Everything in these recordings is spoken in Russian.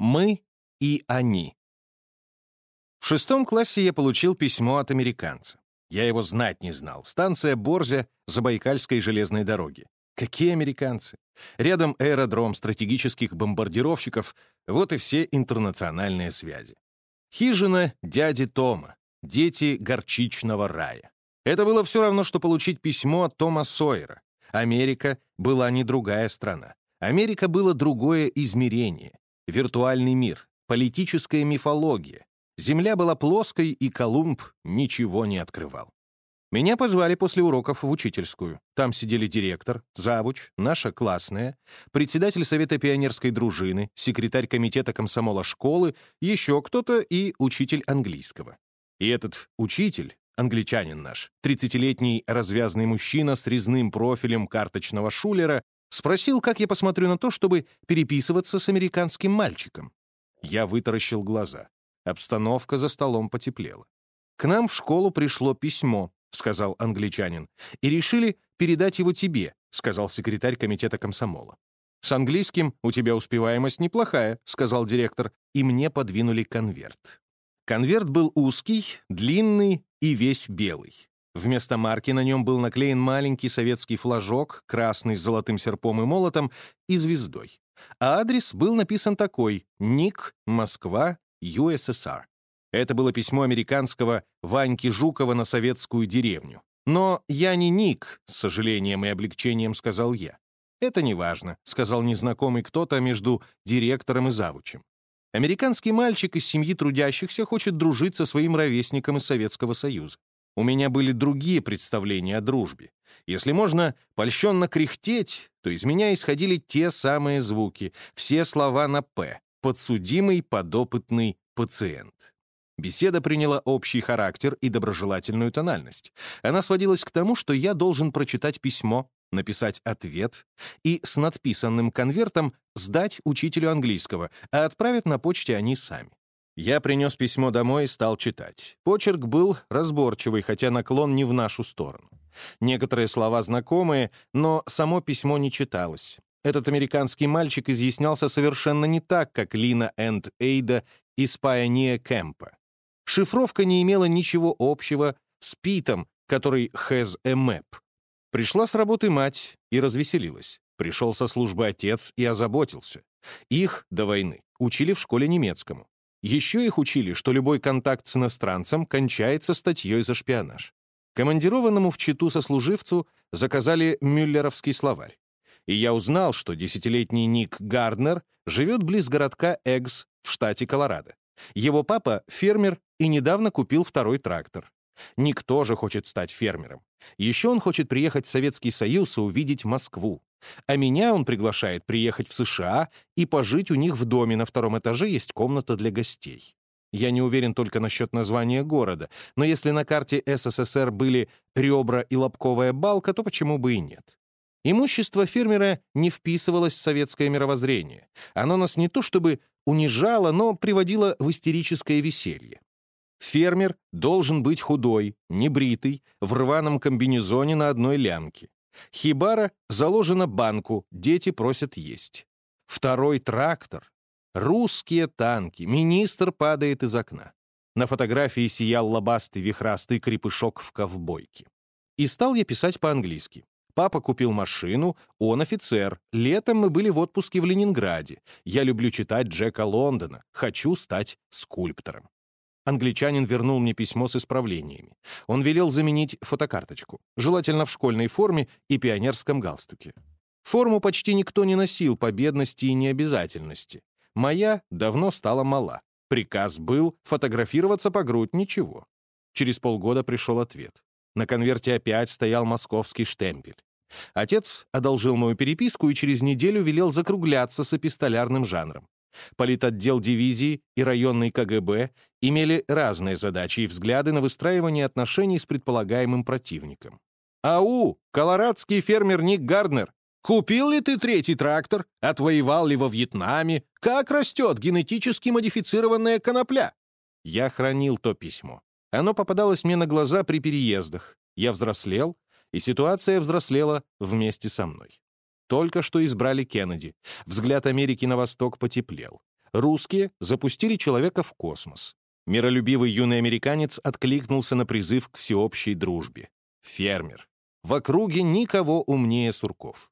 Мы и они. В шестом классе я получил письмо от американца. Я его знать не знал. Станция Борзя Забайкальской железной дороги. Какие американцы? Рядом аэродром стратегических бомбардировщиков, вот и все интернациональные связи. Хижина дяди Тома, дети горчичного рая. Это было все равно, что получить письмо от Тома Сойера. Америка была не другая страна. Америка было другое измерение, виртуальный мир, политическая мифология. Земля была плоской, и Колумб ничего не открывал. Меня позвали после уроков в учительскую. Там сидели директор, завуч, наша классная, председатель Совета пионерской дружины, секретарь комитета комсомола школы, еще кто-то и учитель английского. И этот учитель, англичанин наш, 30-летний развязный мужчина с резным профилем карточного шулера, спросил, как я посмотрю на то, чтобы переписываться с американским мальчиком. Я вытаращил глаза. Обстановка за столом потеплела. К нам в школу пришло письмо, — сказал англичанин, — «и решили передать его тебе», — сказал секретарь комитета комсомола. «С английским у тебя успеваемость неплохая», — сказал директор, и мне подвинули конверт. Конверт был узкий, длинный и весь белый. Вместо марки на нем был наклеен маленький советский флажок, красный с золотым серпом и молотом, и звездой. А адрес был написан такой «Ник, Москва, USSR». Это было письмо американского Ваньки Жукова на советскую деревню. «Но я не Ник», — с сожалением и облегчением сказал я. «Это не важно», — сказал незнакомый кто-то между директором и завучем. Американский мальчик из семьи трудящихся хочет дружить со своим ровесником из Советского Союза. У меня были другие представления о дружбе. Если можно польщенно кряхтеть, то из меня исходили те самые звуки, все слова на «п» — подсудимый подопытный пациент. Беседа приняла общий характер и доброжелательную тональность. Она сводилась к тому, что я должен прочитать письмо, написать ответ и с надписанным конвертом сдать учителю английского, а отправят на почте они сами. Я принес письмо домой и стал читать. Почерк был разборчивый, хотя наклон не в нашу сторону. Некоторые слова знакомые, но само письмо не читалось. Этот американский мальчик изъяснялся совершенно не так, как Лина энд Эйда из Пайония Кэмпа. Шифровка не имела ничего общего с Питом, который has a map. Пришла с работы мать и развеселилась. Пришел со службы отец и озаботился. Их до войны учили в школе немецкому. Еще их учили, что любой контакт с иностранцем кончается статьей за шпионаж. Командированному в Читу сослуживцу заказали мюллеровский словарь. И я узнал, что десятилетний Ник Гарднер живет близ городка Эггс в штате Колорадо. Его папа — фермер и недавно купил второй трактор. Никто же хочет стать фермером. Еще он хочет приехать в Советский Союз и увидеть Москву. А меня он приглашает приехать в США и пожить у них в доме на втором этаже есть комната для гостей. Я не уверен только насчет названия города, но если на карте СССР были ребра и лобковая балка, то почему бы и нет? Имущество фермера не вписывалось в советское мировоззрение. Оно нас не то чтобы унижало, но приводило в истерическое веселье. Фермер должен быть худой, небритый, в рваном комбинезоне на одной лямке. Хибара заложена банку, дети просят есть. Второй трактор. Русские танки. Министр падает из окна. На фотографии сиял лобастый вихрастый крепышок в ковбойке. И стал я писать по-английски. Папа купил машину, он офицер. Летом мы были в отпуске в Ленинграде. Я люблю читать Джека Лондона. Хочу стать скульптором. Англичанин вернул мне письмо с исправлениями. Он велел заменить фотокарточку, желательно в школьной форме и пионерском галстуке. Форму почти никто не носил по бедности и необязательности. Моя давно стала мала. Приказ был фотографироваться по грудь, ничего. Через полгода пришел ответ. На конверте опять стоял московский штемпель. Отец одолжил мою переписку и через неделю велел закругляться с эпистолярным жанром. Политотдел дивизии и районный КГБ имели разные задачи и взгляды на выстраивание отношений с предполагаемым противником. «Ау, колорадский фермер Ник Гарднер, купил ли ты третий трактор? Отвоевал ли во Вьетнаме? Как растет генетически модифицированная конопля?» Я хранил то письмо. Оно попадалось мне на глаза при переездах. Я взрослел, и ситуация взрослела вместе со мной. Только что избрали Кеннеди. Взгляд Америки на восток потеплел. Русские запустили человека в космос. Миролюбивый юный американец откликнулся на призыв к всеобщей дружбе. Фермер. В округе никого умнее Сурков.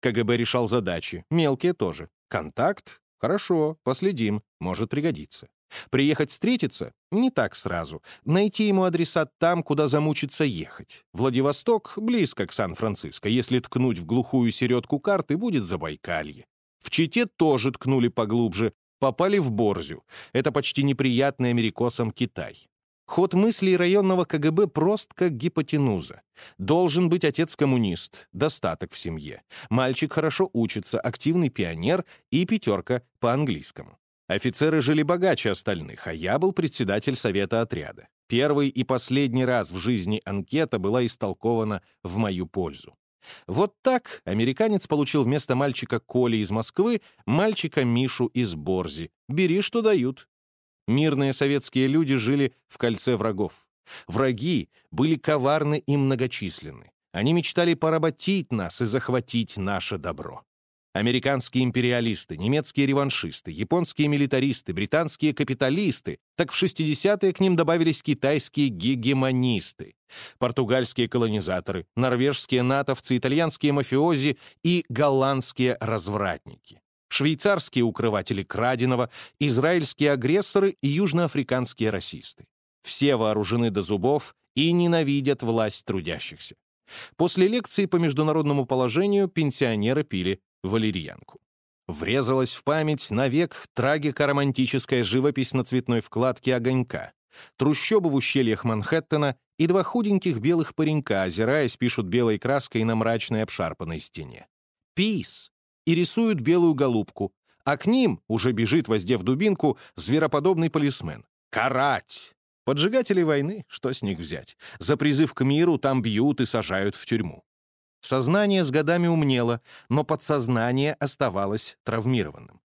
КГБ решал задачи, мелкие тоже. Контакт? Хорошо, последим, может пригодиться. Приехать встретиться? Не так сразу. Найти ему адресат там, куда замучиться ехать. Владивосток близко к Сан-Франциско. Если ткнуть в глухую середку карты, будет Забайкалье. В Чите тоже ткнули поглубже. Попали в Борзю. Это почти неприятный америкосам Китай. Ход мыслей районного КГБ прост, как гипотенуза. Должен быть отец-коммунист, достаток в семье. Мальчик хорошо учится, активный пионер и пятерка по английскому. Офицеры жили богаче остальных, а я был председатель совета отряда. Первый и последний раз в жизни анкета была истолкована в мою пользу. Вот так американец получил вместо мальчика Коли из Москвы мальчика Мишу из Борзи. Бери, что дают. Мирные советские люди жили в кольце врагов. Враги были коварны и многочисленны. Они мечтали поработить нас и захватить наше добро. Американские империалисты, немецкие реваншисты, японские милитаристы, британские капиталисты, так в 60-е к ним добавились китайские гегемонисты, португальские колонизаторы, норвежские натовцы, итальянские мафиози и голландские развратники, швейцарские укрыватели краденого, израильские агрессоры и южноафриканские расисты. Все вооружены до зубов и ненавидят власть трудящихся. После лекции по международному положению пенсионеры пили валерьянку. Врезалась в память навек трагико-романтическая живопись на цветной вкладке огонька. Трущобы в ущельях Манхэттена и два худеньких белых паренька, озираясь, пишут белой краской на мрачной обшарпанной стене. «Пис!» и рисуют белую голубку, а к ним уже бежит, воздев дубинку, звероподобный полисмен. «Карать!» Поджигатели войны, что с них взять? За призыв к миру там бьют и сажают в тюрьму. Сознание с годами умнело, но подсознание оставалось травмированным.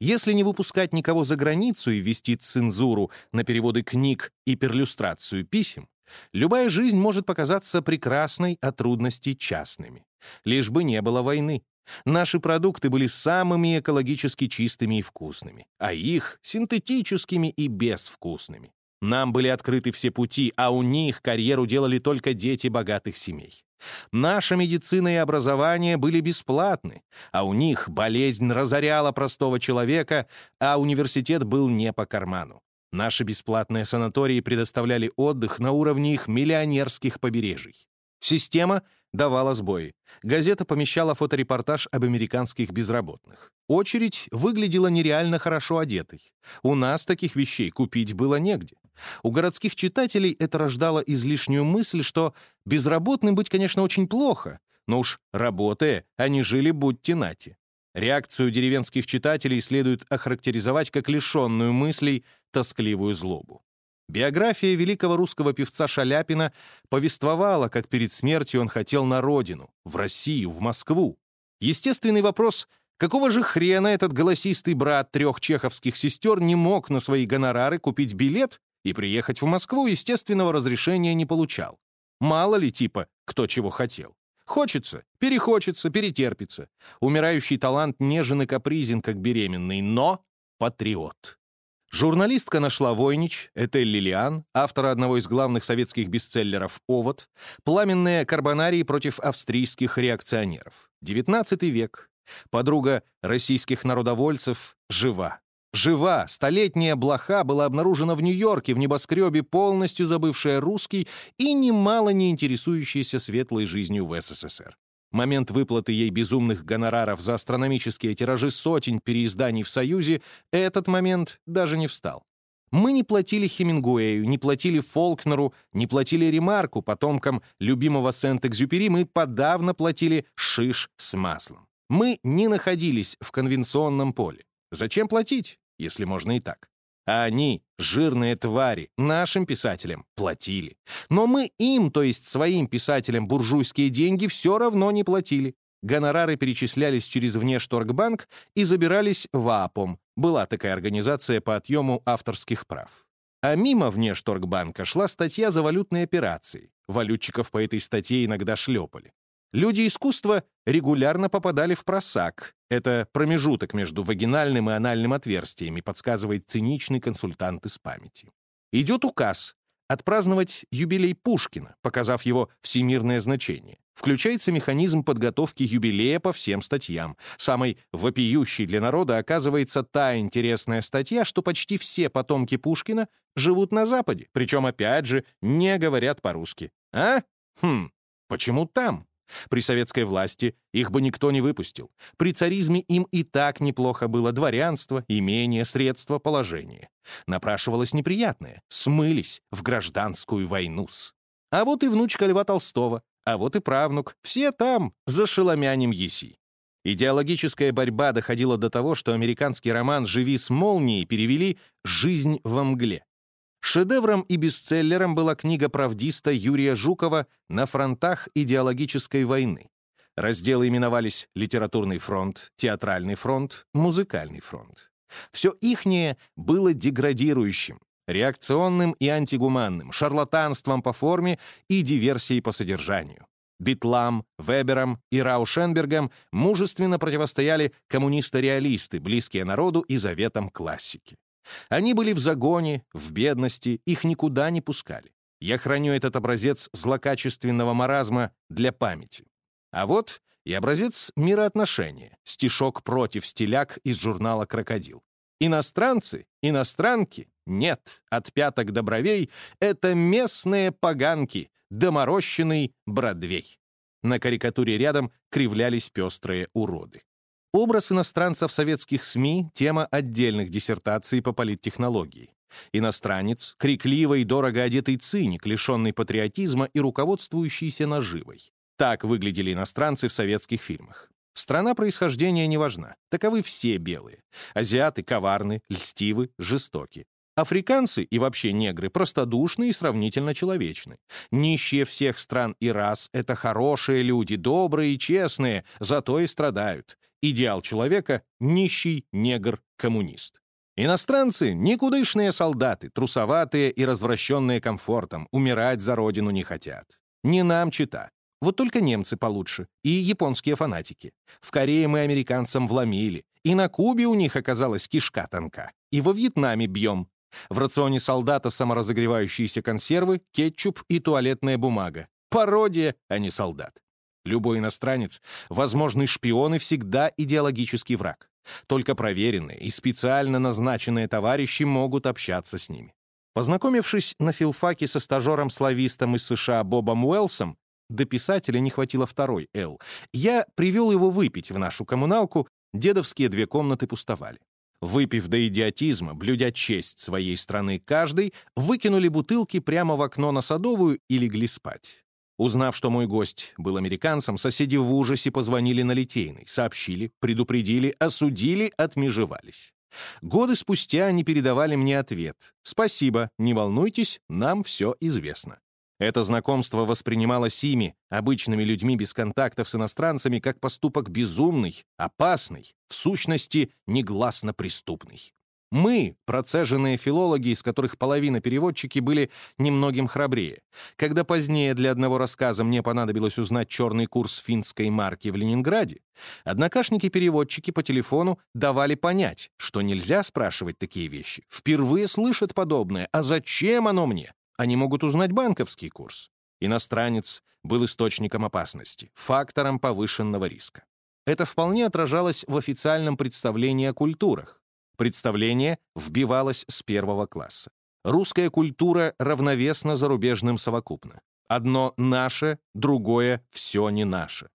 Если не выпускать никого за границу и вести цензуру на переводы книг и перлюстрацию писем, любая жизнь может показаться прекрасной, а трудности частными. Лишь бы не было войны. Наши продукты были самыми экологически чистыми и вкусными, а их — синтетическими и безвкусными. Нам были открыты все пути, а у них карьеру делали только дети богатых семей. Наша медицина и образование были бесплатны, а у них болезнь разоряла простого человека, а университет был не по карману. Наши бесплатные санатории предоставляли отдых на уровне их миллионерских побережий. Система давала сбои. Газета помещала фоторепортаж об американских безработных. Очередь выглядела нереально хорошо одетой. У нас таких вещей купить было негде. У городских читателей это рождало излишнюю мысль, что безработным быть, конечно, очень плохо, но уж работая, они жили будьте нати. Реакцию деревенских читателей следует охарактеризовать как лишенную мыслей, тоскливую злобу. Биография великого русского певца Шаляпина повествовала, как перед смертью он хотел на родину, в Россию, в Москву. Естественный вопрос Какого же хрена этот голосистый брат трех чеховских сестер не мог на свои гонорары купить билет и приехать в Москву естественного разрешения не получал. Мало ли типа, кто чего хотел. Хочется, перехочется, перетерпится. Умирающий талант нежен и капризен, как беременный, но патриот. Журналистка нашла Войнич, Этель Лилиан, автора одного из главных советских бестселлеров «Овод», «Пламенные карбонарии против австрийских реакционеров». XIX век. Подруга российских народовольцев жива. Жива, столетняя блоха была обнаружена в Нью-Йорке, в небоскребе, полностью забывшая русский и немало не интересующаяся светлой жизнью в СССР. Момент выплаты ей безумных гонораров за астрономические тиражи сотен переизданий в Союзе, этот момент даже не встал. Мы не платили Хемингуэю, не платили Фолкнеру, не платили Ремарку, потомкам любимого Сент-Экзюпери, мы подавно платили шиш с маслом. Мы не находились в конвенционном поле. Зачем платить, если можно и так? А они, жирные твари, нашим писателям платили. Но мы им, то есть своим писателям, буржуйские деньги все равно не платили. Гонорары перечислялись через Внешторгбанк и забирались в АПОМ. Была такая организация по отъему авторских прав. А мимо Внешторгбанка шла статья за валютные операции. Валютчиков по этой статье иногда шлепали. Люди искусства регулярно попадали в просак. Это промежуток между вагинальным и анальным отверстиями, подсказывает циничный консультант из памяти. Идет указ отпраздновать юбилей Пушкина, показав его всемирное значение. Включается механизм подготовки юбилея по всем статьям. Самой вопиющей для народа оказывается та интересная статья, что почти все потомки Пушкина живут на Западе, причем, опять же, не говорят по-русски. А? Хм, почему там? При советской власти их бы никто не выпустил. При царизме им и так неплохо было дворянство, имение, средства, положение. Напрашивалось неприятное — смылись в гражданскую войну -с. А вот и внучка Льва Толстого, а вот и правнук, все там, за шеломянем еси. Идеологическая борьба доходила до того, что американский роман «Живи с молнией» перевели «Жизнь во мгле». Шедевром и бестселлером была книга правдиста Юрия Жукова «На фронтах идеологической войны». Разделы именовались «Литературный фронт», «Театральный фронт», «Музыкальный фронт». Все ихнее было деградирующим, реакционным и антигуманным, шарлатанством по форме и диверсией по содержанию. Битлам, Веберам и Раушенбергам мужественно противостояли коммунисты-реалисты, близкие народу и заветам классики. Они были в загоне, в бедности, их никуда не пускали. Я храню этот образец злокачественного маразма для памяти. А вот и образец мироотношения, стишок против стиляк из журнала «Крокодил». Иностранцы, иностранки, нет, от пяток до бровей — это местные поганки, доморощенный Бродвей. На карикатуре рядом кривлялись пестрые уроды. Образ иностранца в советских СМИ — тема отдельных диссертаций по политтехнологии. Иностранец — крикливый, дорого одетый циник, лишенный патриотизма и руководствующийся наживой. Так выглядели иностранцы в советских фильмах. Страна происхождения не важна. Таковы все белые. Азиаты коварны, льстивы, жестоки. Африканцы и вообще негры простодушны и сравнительно человечны. Нищие всех стран и рас — это хорошие люди, добрые и честные, зато и страдают. Идеал человека — нищий негр-коммунист. Иностранцы — никудышные солдаты, трусоватые и развращенные комфортом, умирать за родину не хотят. Не нам чита. Вот только немцы получше, и японские фанатики. В Корее мы американцам вломили, и на Кубе у них оказалась кишка тонка. И во Вьетнаме бьем. В рационе солдата саморазогревающиеся консервы, кетчуп и туалетная бумага. Пародия, а не солдат. Любой иностранец, возможный шпион и всегда идеологический враг. Только проверенные и специально назначенные товарищи могут общаться с ними. Познакомившись на филфаке со стажером-славистом из США Бобом Уэллсом, до писателя не хватило второй «Л», я привел его выпить в нашу коммуналку, дедовские две комнаты пустовали. Выпив до идиотизма, блюдя честь своей страны каждый, выкинули бутылки прямо в окно на Садовую и легли спать. Узнав, что мой гость был американцем, соседи в ужасе позвонили на Литейный, сообщили, предупредили, осудили, отмежевались. Годы спустя они передавали мне ответ. «Спасибо, не волнуйтесь, нам все известно». Это знакомство воспринималось ими, обычными людьми без контактов с иностранцами, как поступок безумный, опасный, в сущности, негласно преступный. Мы, процеженные филологи, из которых половина переводчики, были немногим храбрее. Когда позднее для одного рассказа мне понадобилось узнать черный курс финской марки в Ленинграде, однокашники-переводчики по телефону давали понять, что нельзя спрашивать такие вещи. Впервые слышат подобное, а зачем оно мне? Они могут узнать банковский курс. Иностранец был источником опасности, фактором повышенного риска. Это вполне отражалось в официальном представлении о культурах. Представление вбивалось с первого класса. Русская культура равновесна зарубежным совокупно. Одно наше, другое все не наше.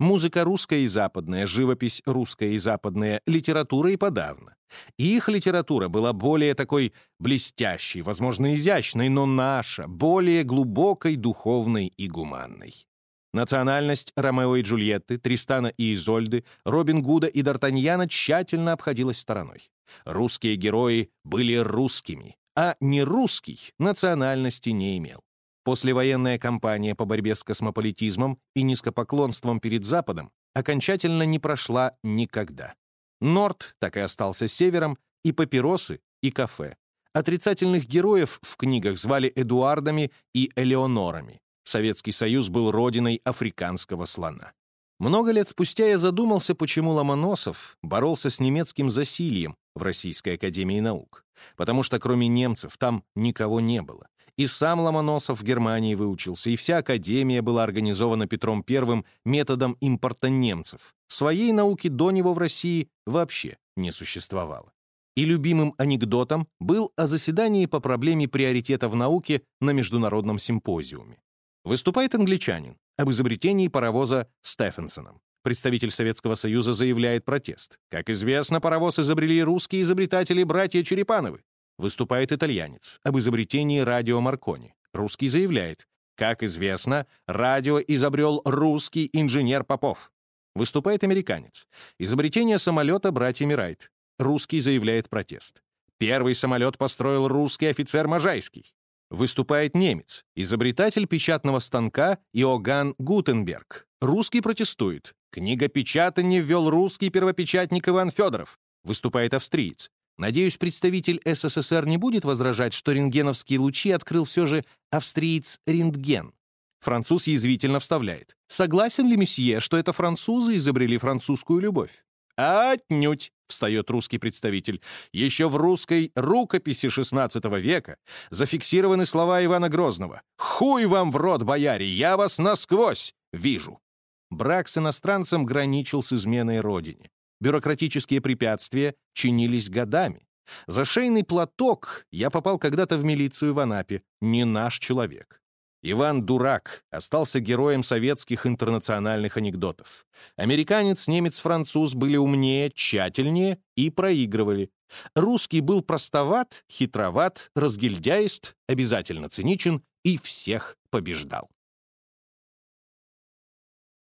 Музыка русская и западная, живопись русская и западная, литература и подавно. Их литература была более такой блестящей, возможно, изящной, но наша, более глубокой, духовной и гуманной. Национальность Ромео и Джульетты, Тристана и Изольды, Робин Гуда и Д'Артаньяна тщательно обходилась стороной. Русские герои были русскими, а не русский национальности не имел. Послевоенная кампания по борьбе с космополитизмом и низкопоклонством перед Западом окончательно не прошла никогда. Норд так и остался севером, и папиросы, и кафе. Отрицательных героев в книгах звали Эдуардами и Элеонорами. Советский Союз был родиной африканского слона. Много лет спустя я задумался, почему Ломоносов боролся с немецким засильем в Российской Академии Наук. Потому что кроме немцев там никого не было. И сам Ломоносов в Германии выучился, и вся Академия была организована Петром I методом импорта немцев. Своей науки до него в России вообще не существовало. И любимым анекдотом был о заседании по проблеме приоритета в науке на международном симпозиуме. Выступает англичанин об изобретении паровоза Стефенсоном. Представитель Советского Союза заявляет протест. Как известно, паровоз изобрели русские изобретатели братья Черепановы. Выступает итальянец об изобретении радио Маркони. Русский заявляет. Как известно, радио изобрел русский инженер Попов. Выступает американец. Изобретение самолета братьями Райт. Русский заявляет протест. Первый самолет построил русский офицер Можайский. Выступает немец, изобретатель печатного станка Иоганн Гутенберг. Русский протестует. Книгопечатание ввел русский первопечатник Иван Федоров. Выступает австриец. Надеюсь, представитель СССР не будет возражать, что рентгеновские лучи открыл все же австриец Рентген. Француз язвительно вставляет. Согласен ли месье, что это французы изобрели французскую любовь? «Отнюдь!» — встает русский представитель. «Еще в русской рукописи XVI века зафиксированы слова Ивана Грозного. «Хуй вам в рот, бояре, я вас насквозь вижу!» Брак с иностранцем граничил с изменой родине. Бюрократические препятствия чинились годами. За шейный платок я попал когда-то в милицию в Анапе. Не наш человек. Иван Дурак остался героем советских интернациональных анекдотов. Американец, немец, француз были умнее, тщательнее и проигрывали. Русский был простоват, хитроват, разгильдяист, обязательно циничен и всех побеждал.